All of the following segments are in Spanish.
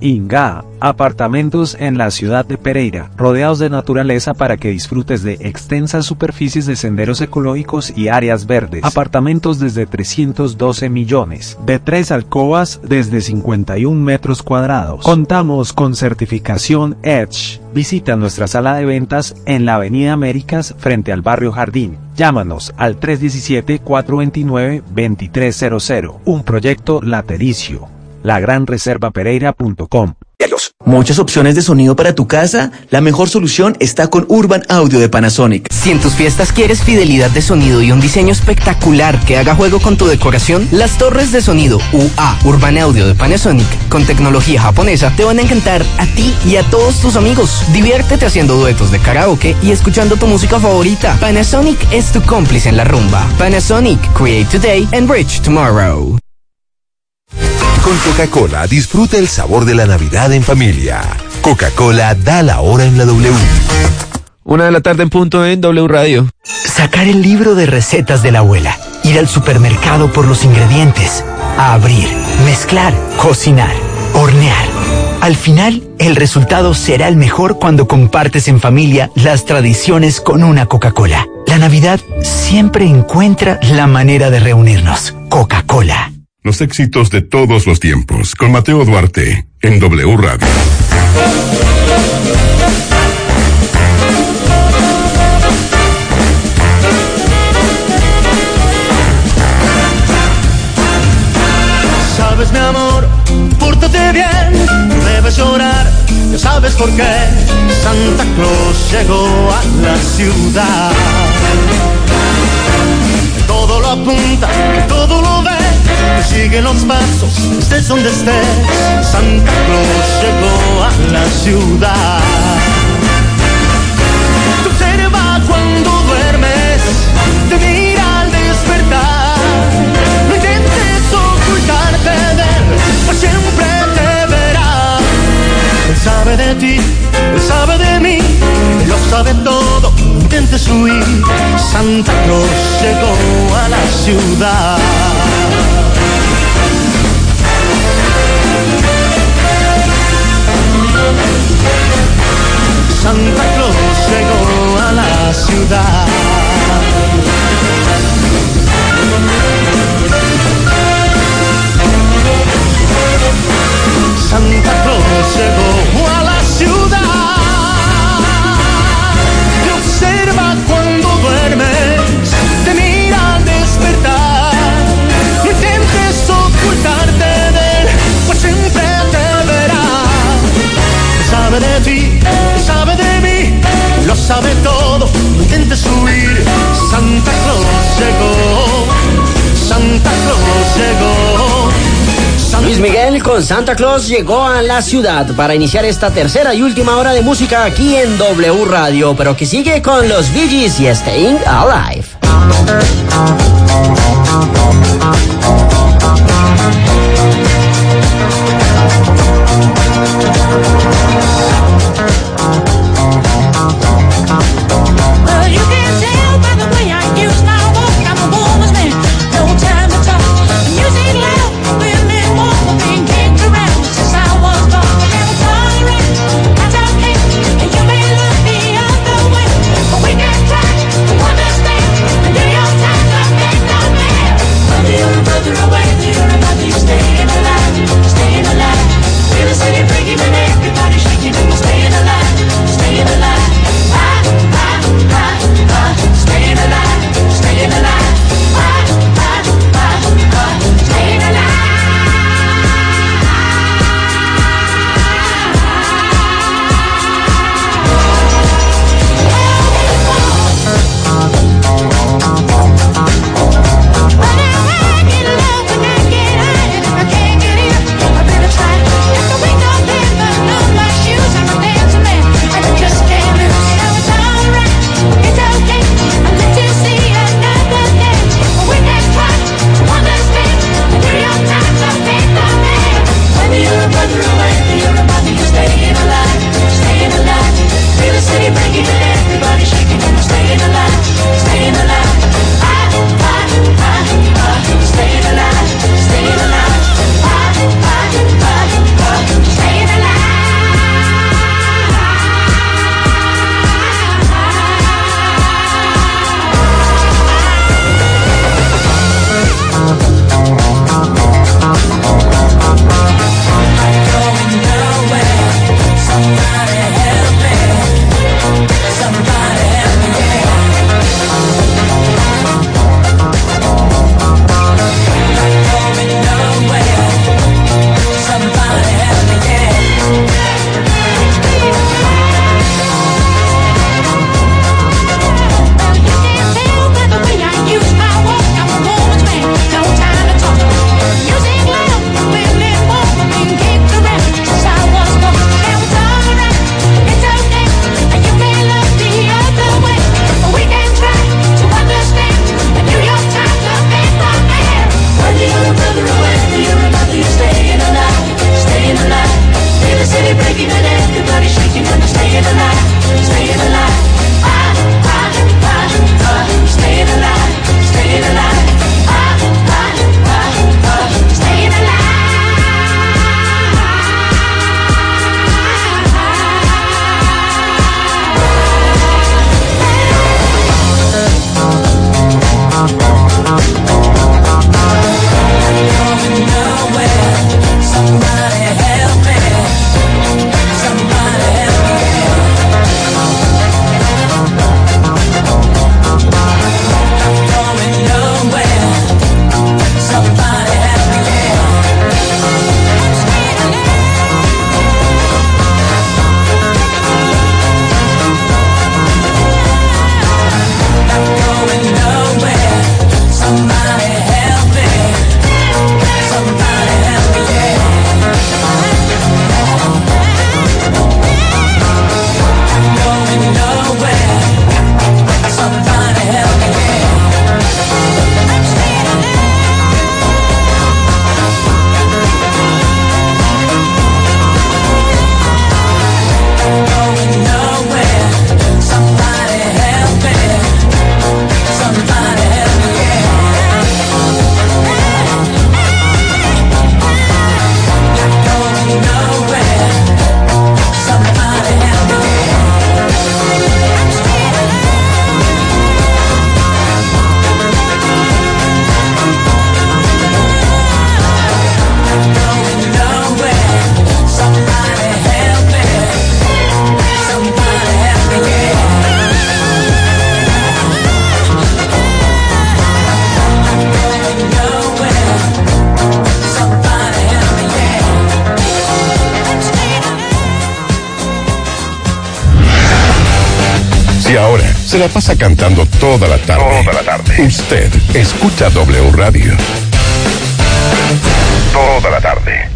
Inga, apartamentos en la ciudad de Pereira, rodeados de naturaleza para que disfrutes de extensas superficies de senderos ecológicos y áreas verdes. Apartamentos desde 312 millones, de tres alcobas desde 51 metros cuadrados. Contamos con certificación Edge. Visita nuestra sala de ventas en la Avenida Américas frente al barrio Jardín. Llámanos al 317-429-2300. Un proyecto latericio. lagranreservapereira.com. Muchas opciones de sonido para tu casa. La mejor solución está con Urban Audio de Panasonic. Si en tus fiestas quieres fidelidad de sonido y un diseño espectacular que haga juego con tu decoración, las torres de sonido UA Urban Audio de Panasonic con tecnología japonesa te van a encantar a ti y a todos tus amigos. Diviértete haciendo duetos de karaoke y escuchando tu música favorita. Panasonic es tu cómplice en la rumba. Panasonic, create today, enrich tomorrow. Con Coca-Cola disfruta el sabor de la Navidad en familia. Coca-Cola da la hora en la W. Una de la tarde en punto en W Radio. Sacar el libro de recetas de la abuela. Ir al supermercado por los ingredientes. A abrir, mezclar, cocinar, hornear. Al final, el resultado será el mejor cuando compartes en familia las tradiciones con una Coca-Cola. La Navidad siempre encuentra la manera de reunirnos. Coca-Cola. Los éxitos de todos los tiempos con Mateo Duarte en W Radio. Sabes mi amor, pórtate bien, no debes llorar, ya sabes por qué Santa Claus llegó a la ciudad. Todo lo apunta, todo lo sigue los pasos, estés donde estés. Santa Claus llegó a la ciudad. Te observa cuando duermes, te mira al despertar. No intentes ocultarte de él, pues siempre te verá. Él sabe de ti, él sabe de mí, él lo sabe todo. Huir, Santa Claus llegó a la ciudad. Santa Claus llegó a la ciudad. Santa Claus llegó Sabe de ti, sabe de mí, lo sabe todo, no intentes huir. Santa Claus llegó, Santa Claus llegó. Luis Miguel con Santa Claus llegó a la ciudad para iniciar esta tercera y última hora de música aquí en W Radio, pero que sigue con los Bee Gees y Staying Alive. Well, se la pasa cantando toda la tarde. Toda la tarde. Usted escucha W Radio. Toda la tarde.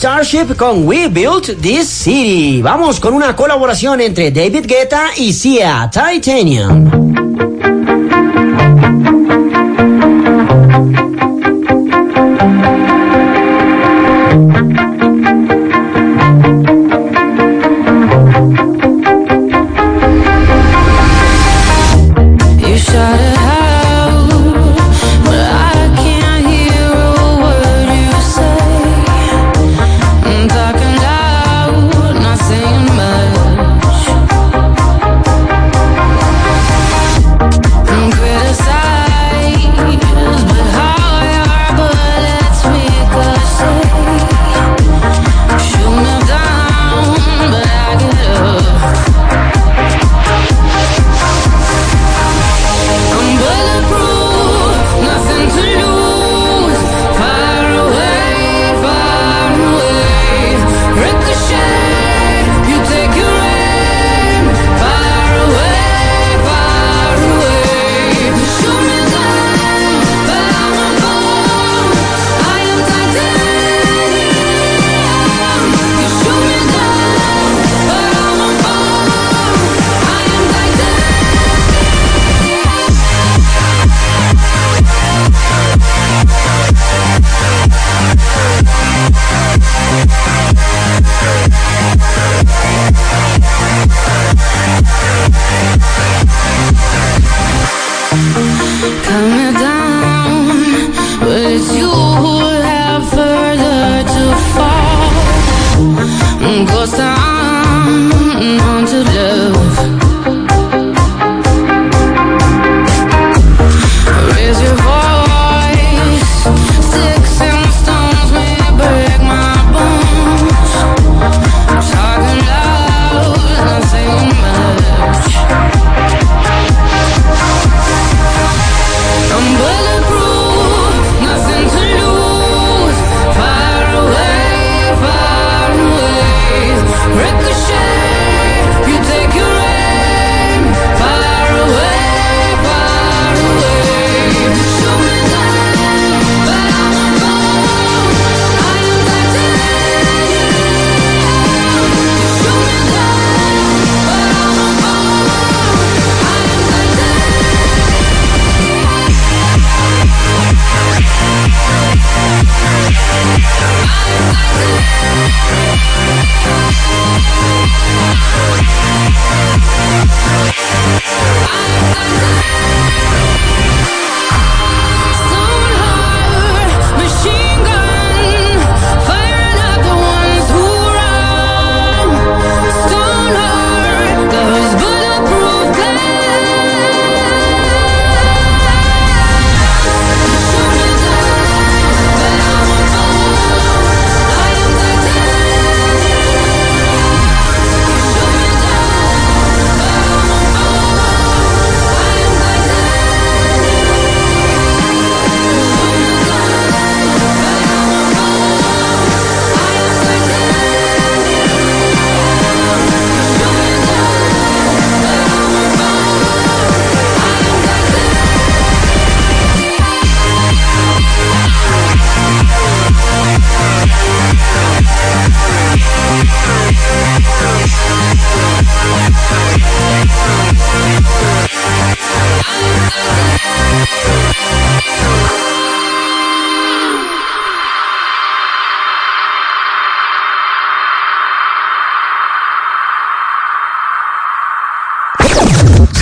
Starship con We Built This City. Vamos con una colaboración entre David Guetta y Sia Titanium.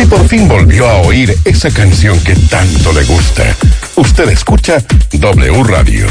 Por fin volvió a oír esa canción que tanto le gusta. Usted escucha W Radio.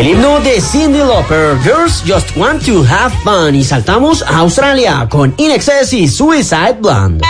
El himno de Cindy Lauper, Girls Just Want to Have Fun, y saltamos a Australia con In Excess y Suicide Blonde.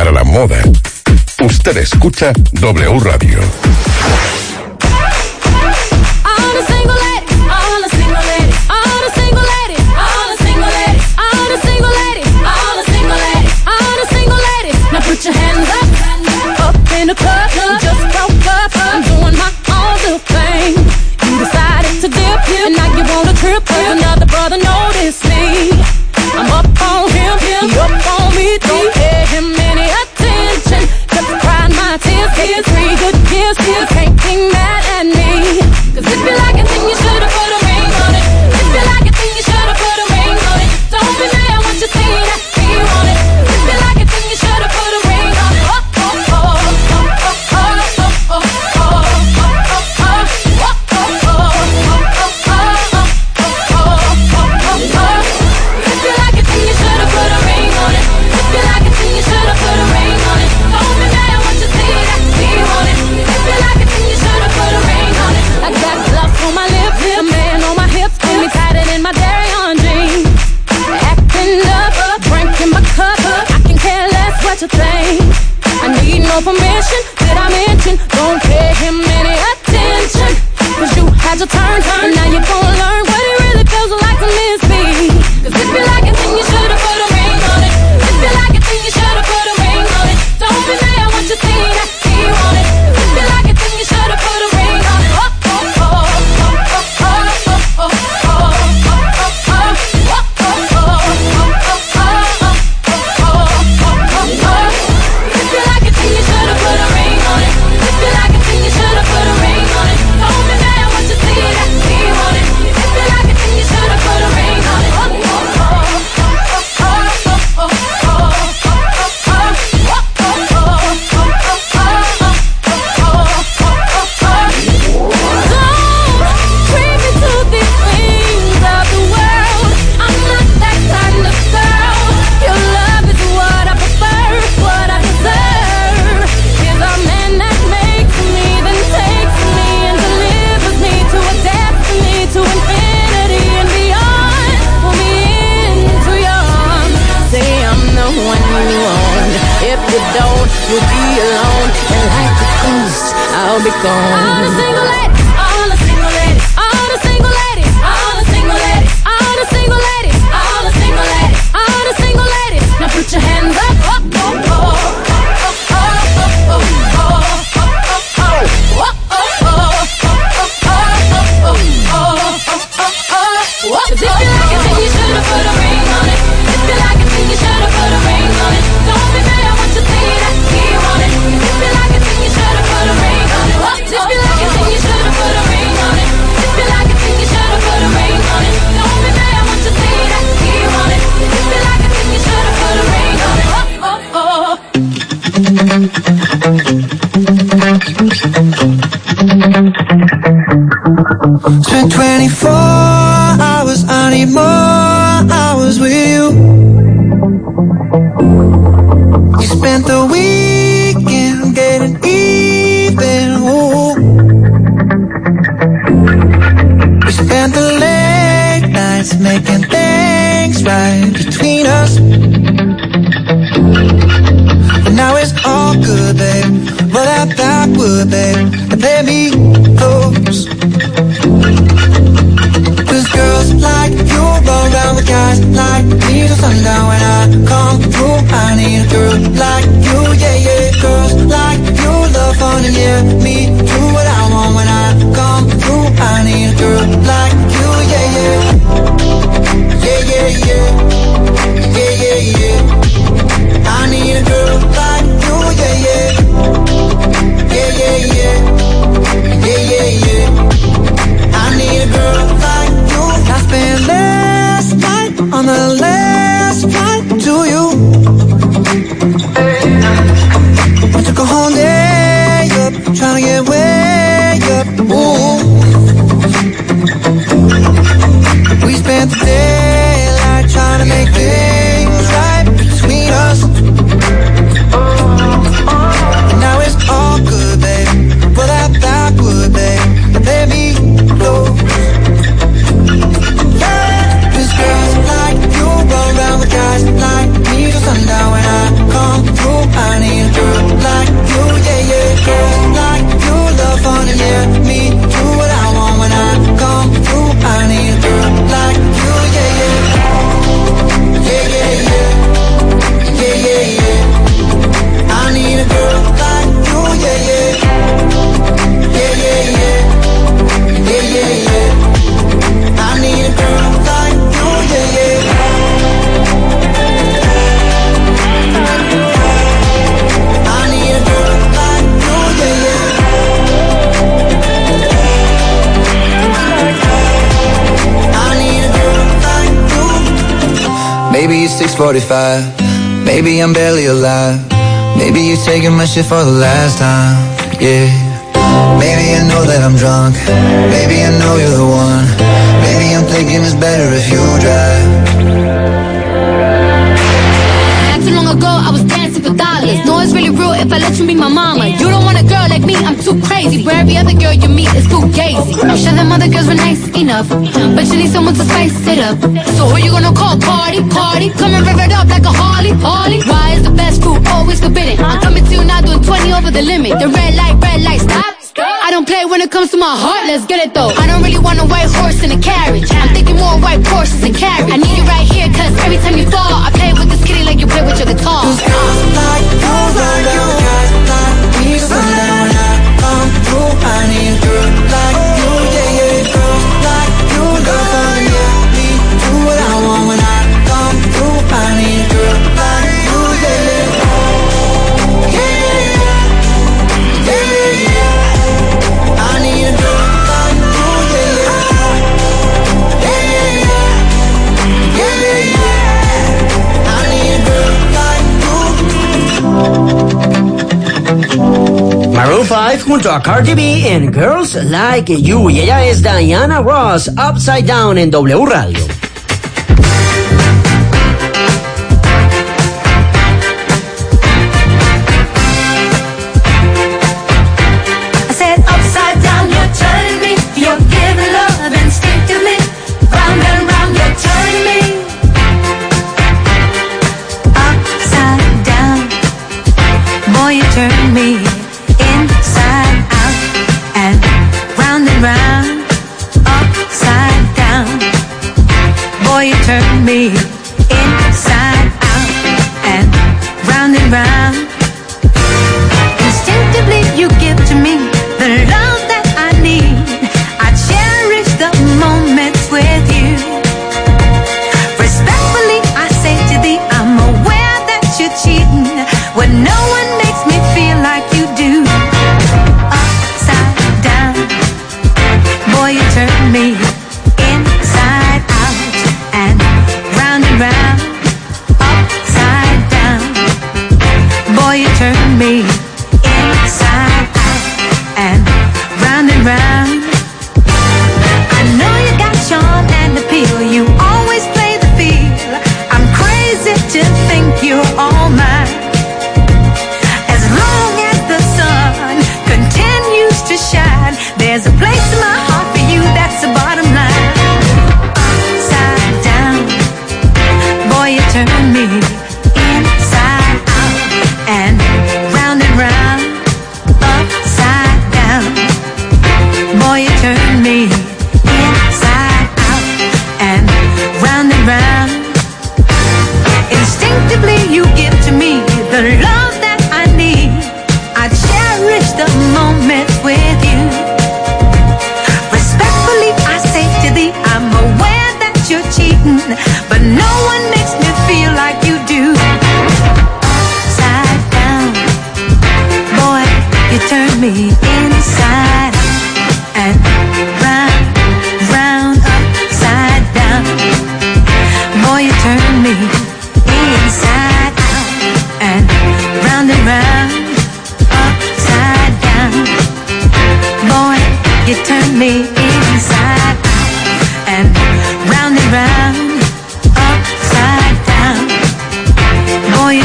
a la moda. Usted escucha W Radio. Well, that backward, babe. And play me close. Cause girls like you run around with guys like me till sundown when I come through. I need a girl like you, yeah, yeah. Girls like you love fun and yeah, me do what I want when I come through. I need a girl like on the last flight to you. I took a whole day up, trying to get way up. Ooh. We spent the daylight trying to make things 6:45. Maybe I'm barely alive. Maybe you're taking my shit for the last time. Yeah. Maybe I know that I'm drunk. Maybe I know you're the one. Maybe I'm thinking it's better if you drive. Not too long ago, I was No, it's really real if I let you be my mama. You don't want a girl like me, I'm too crazy. Where every other girl you meet is too gazy. I'm sure them other girls were nice enough, but you need someone to spice it up. So who you gonna call? Party, party. Come and rev it up like a Harley, Harley. Why is the best food always forbidden? I'm coming to you now doing 20 over the limit. The red light, red light, stop. I don't play when it comes to my heart, let's get it though. I don't really want a white horse in a carriage. I'm thinking more white horses and carriage. I need you right here, cause every time you fall, I play with this kitty like you play with your guitar. Like you, like you, guys like me sundown when I come through. I need Maroon 5 junto a Cardi B en Girls Like You. Y ella es Diana Ross, Upside Down en W Radio. around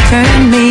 turn me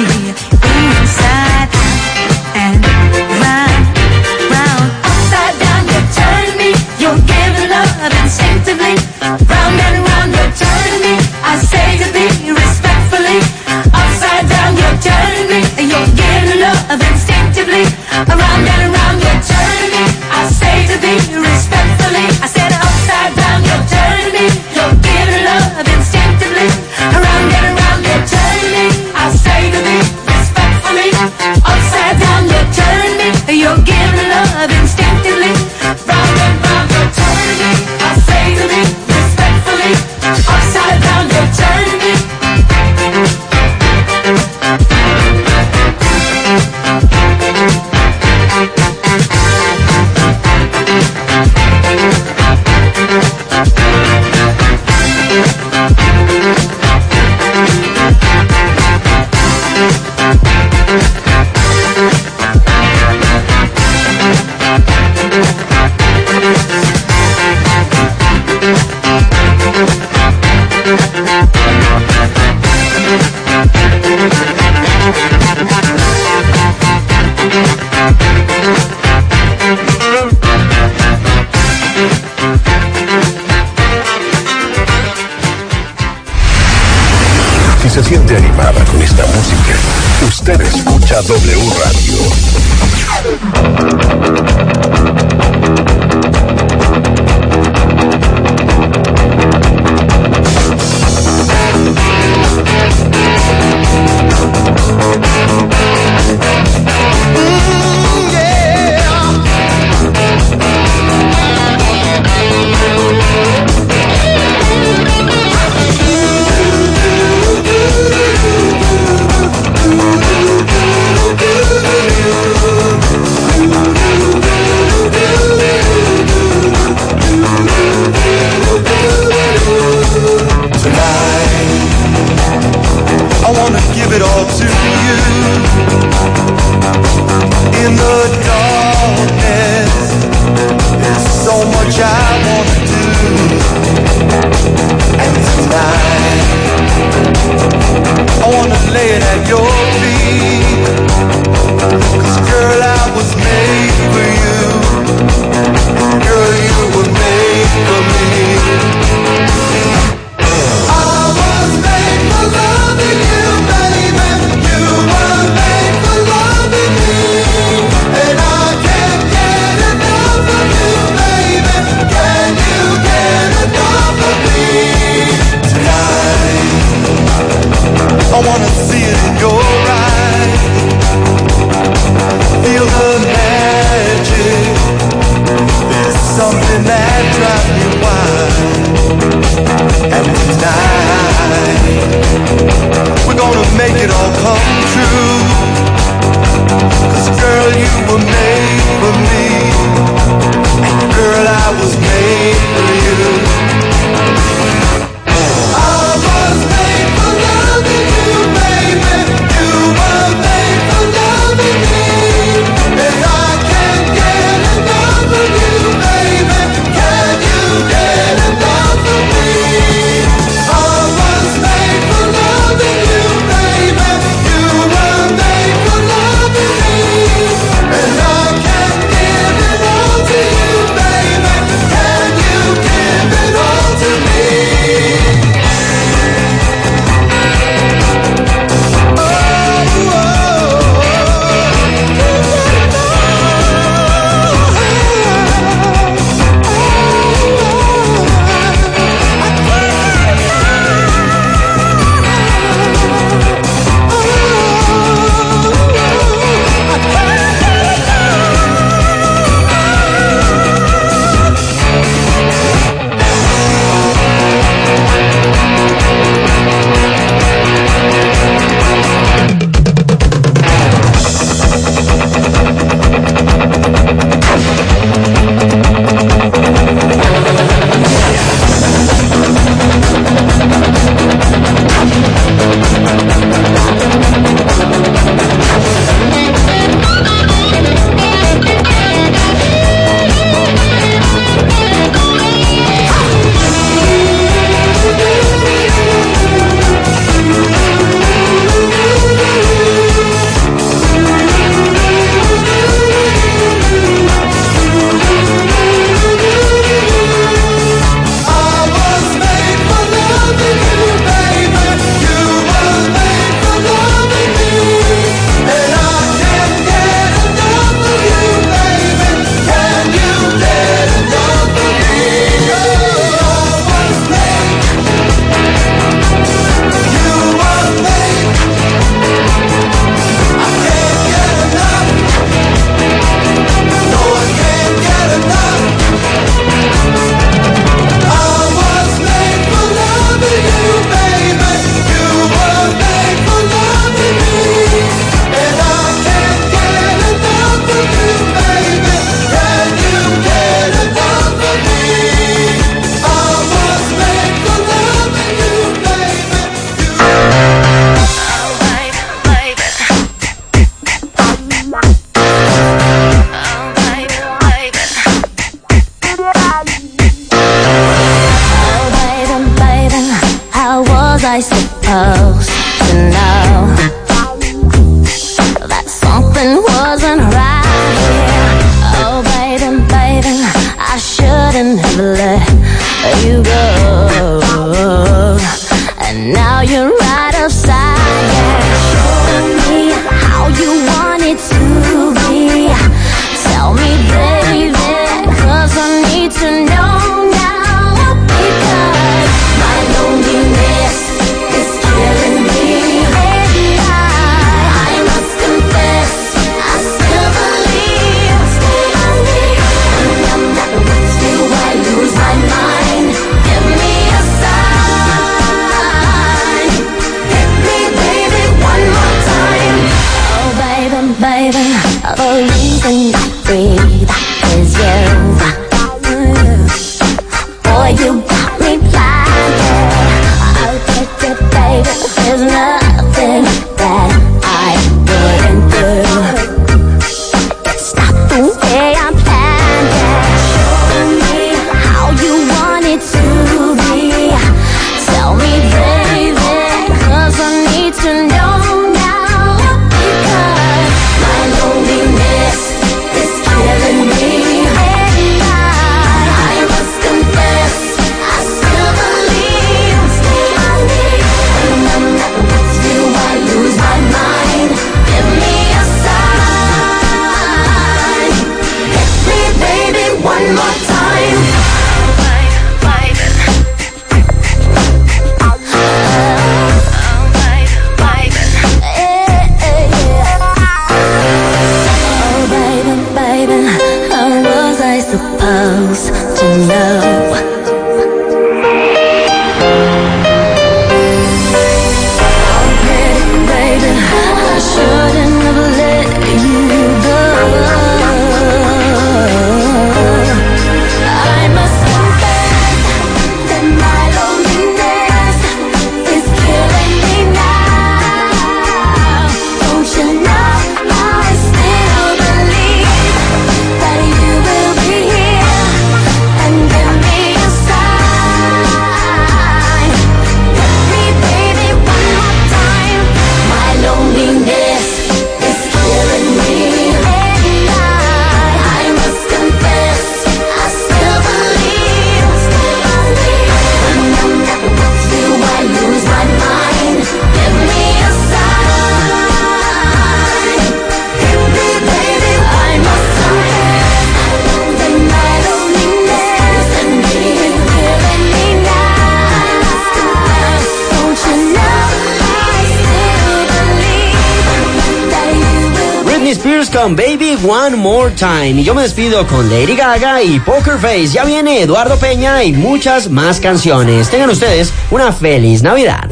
One More Time. Y yo me despido con Lady Gaga y Poker Face. Ya viene Eduardo Peña y muchas más canciones. Tengan ustedes una feliz Navidad.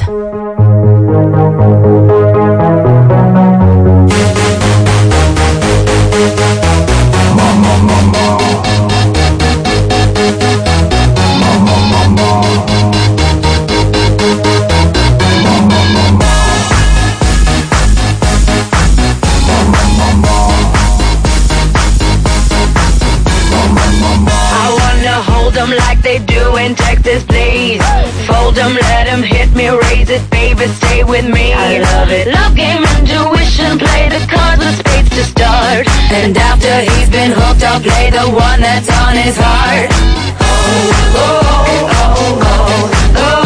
Them like they do in Texas, please. Fold them, let them hit me, raise it, baby, stay with me. I love it. Love game, intuition, play the cards with spades to start. And after he's been hooked, I'll play the one that's on his heart. Oh, oh, oh, oh, oh, oh,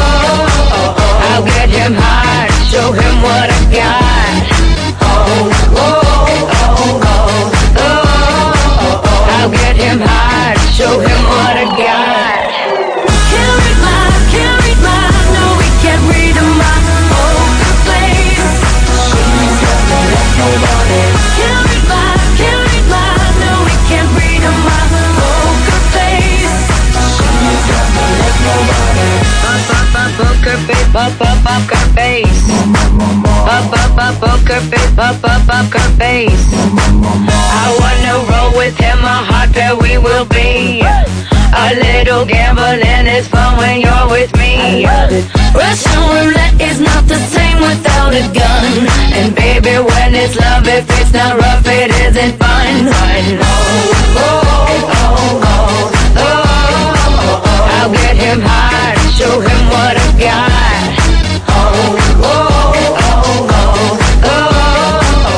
oh. I'll get him hard, show him what I got. Oh, oh, oh, oh, oh, oh, oh. I'll get him hard, show him what I got. Nobody. Can't read can't read no, can't read poker face. She's got me like nobody. Poker face, poker face. I wanna roll with him, a hot pair we will be. A little gambling is fun when you're with me. Russian roulette is not the same without a gun. And baby, when it's love, if it's not rough, it isn't fun. Oh, oh, oh, oh, oh, oh. I'll get him hard, show him what I got. Oh, oh, oh, oh, oh,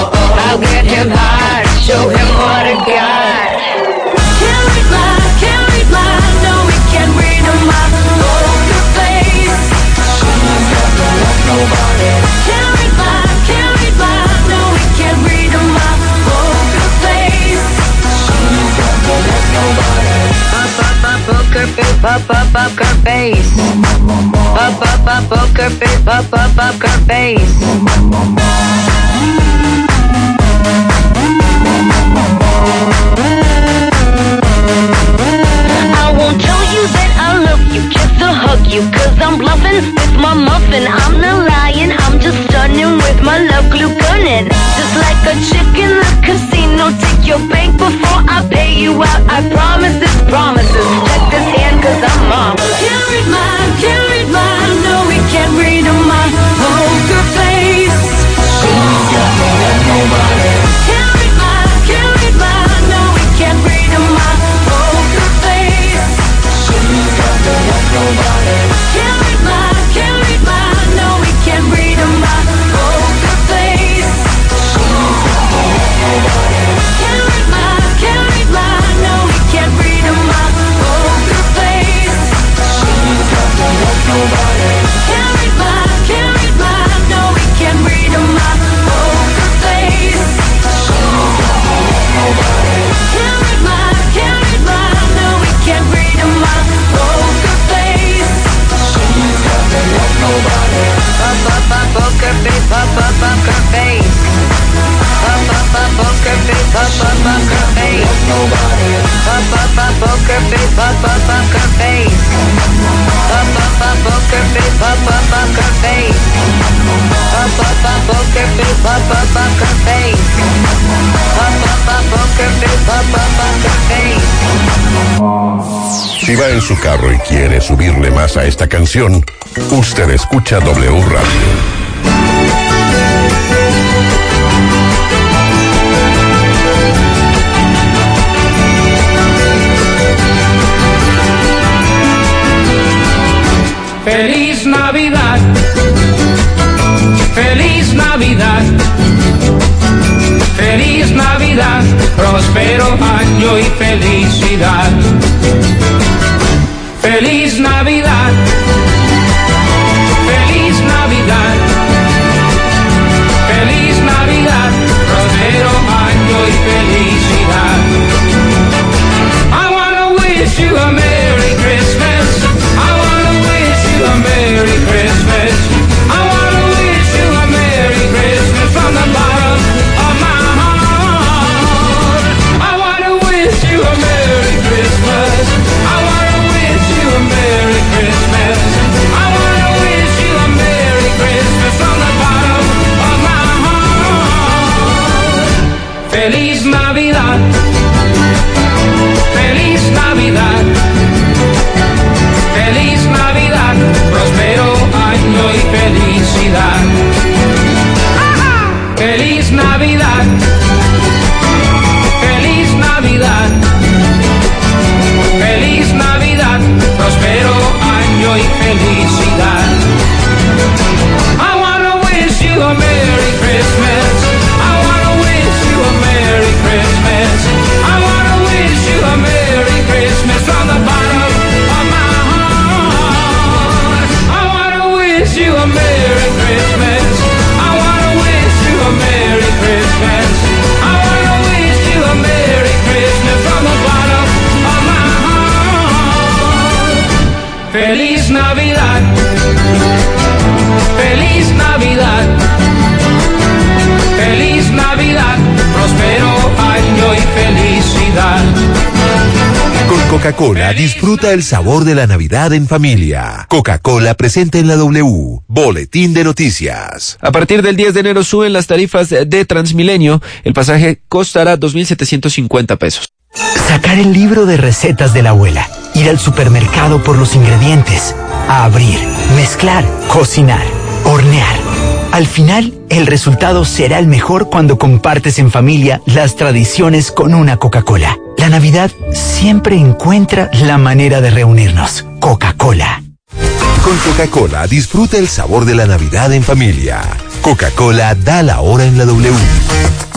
oh. I'll get him hard, show him what I got. Up, up, up, up, up, up, her face. Up, up, up, poker face, up, up, up, her face. Su carro y quiere subirle más a esta canción, usted escucha W Radio. Feliz Navidad, feliz Navidad, feliz Navidad, próspero año y felicidad. Feliz Navidad, y felicidad. Feliz Navidad. Feliz Navidad. Feliz Navidad, próspero año y felicidad. I wanna wish you a Merry Christmas. I wanna wish you a Merry Christmas. Feliz Navidad. Feliz Navidad. Feliz Navidad. Próspero año y felicidad. Con Coca-Cola disfruta el sabor de la Navidad en familia. Coca-Cola presenta en la W. Boletín de noticias. A partir del 10 de enero suben las tarifas de Transmilenio. El pasaje costará 2.750 pesos. Sacar el libro de recetas de la abuela, ir al supermercado por los ingredientes, a abrir, mezclar, cocinar, hornear. Al final, el resultado será el mejor cuando compartes en familia las tradiciones con una Coca-Cola. La Navidad siempre encuentra la manera de reunirnos. Coca-Cola. Con Coca-Cola disfruta el sabor de la Navidad en familia. Coca-Cola da la hora en la W.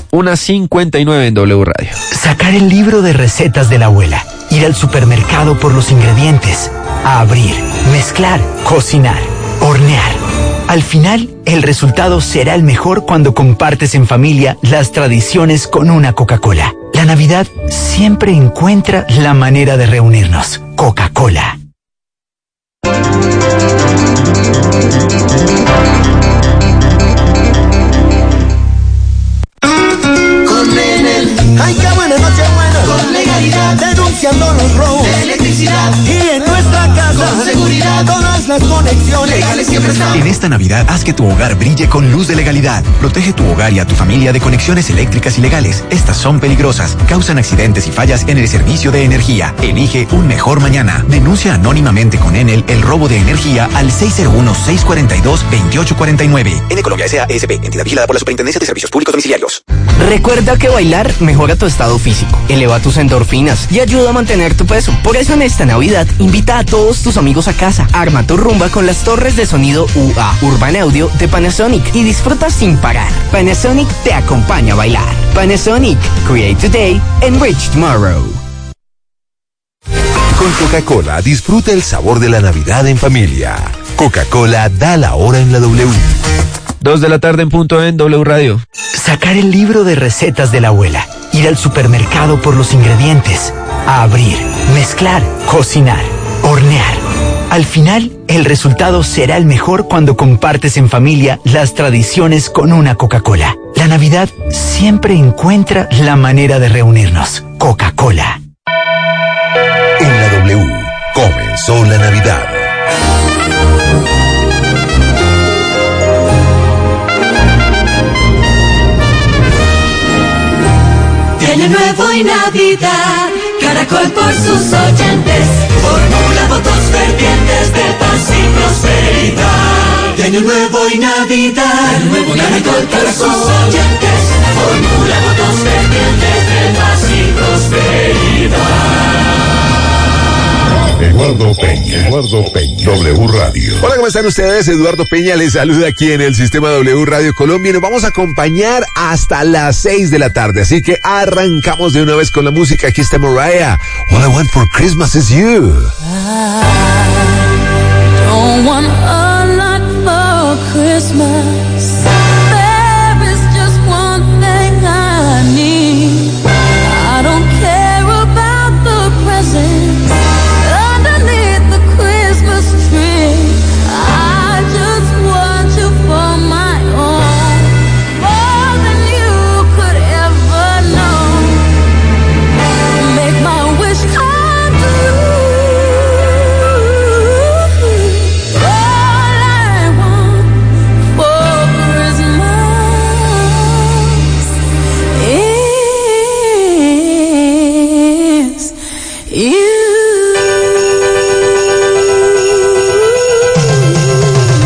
Una 59 en W Radio. Sacar el libro de recetas de la abuela, ir al supermercado por los ingredientes, a abrir, mezclar, cocinar, hornear. Al final, el resultado será el mejor cuando compartes en familia las tradiciones con una Coca-Cola. La Navidad siempre encuentra la manera de reunirnos. Coca-Cola. Ay, qué buena noche buena. Con legalidad. Denunciando los robos. De electricidad. Seguridad. Todas las conexiones. Legales siempre están. En esta Navidad haz que tu hogar brille con luz de legalidad. Protege tu hogar y a tu familia de conexiones eléctricas ilegales. Estas son peligrosas, causan accidentes y fallas en el servicio de energía. Elige un mejor mañana. Denuncia anónimamente con Enel el robo de energía al 601-642-2849. En Colombia S.A.S.P. entidad vigilada por la Superintendencia de Servicios Públicos Domiciliarios. Recuerda que bailar mejora tu estado físico, eleva tus endorfinas y ayuda a mantener tu peso. Por eso en esta Navidad invita a todos tus amigos a casa. Arma tu rumba con las torres de sonido UA Urban Audio de Panasonic y disfruta sin parar. Panasonic te acompaña a bailar. Panasonic, create today, enrich tomorrow. Con Coca-Cola disfruta el sabor de la Navidad en familia. Coca-Cola da la hora en la W. Dos de la tarde en punto en W Radio. Sacar el libro de recetas de la abuela, ir al supermercado por los ingredientes, a abrir, mezclar, cocinar, hornear. Al final, el resultado será el mejor cuando compartes en familia las tradiciones con una Coca-Cola. La Navidad siempre encuentra la manera de reunirnos. Coca-Cola. En la W comenzó la Navidad. Año Nuevo y Navidad, Caracol por sus oyentes formula votos fervientes de paz y prosperidad. De año nuevo y Navidad, Caracol por sus oyentes formula votos fervientes de paz y prosperidad. Eduardo Peña. Eduardo Peña. W Radio. Hola, ¿cómo están ustedes? Eduardo Peña les saluda aquí en el sistema W Radio Colombia y nos vamos a acompañar hasta las 6 de la tarde. Así que arrancamos de una vez con la música. Aquí está Mariah. All I want for Christmas is you. Don't want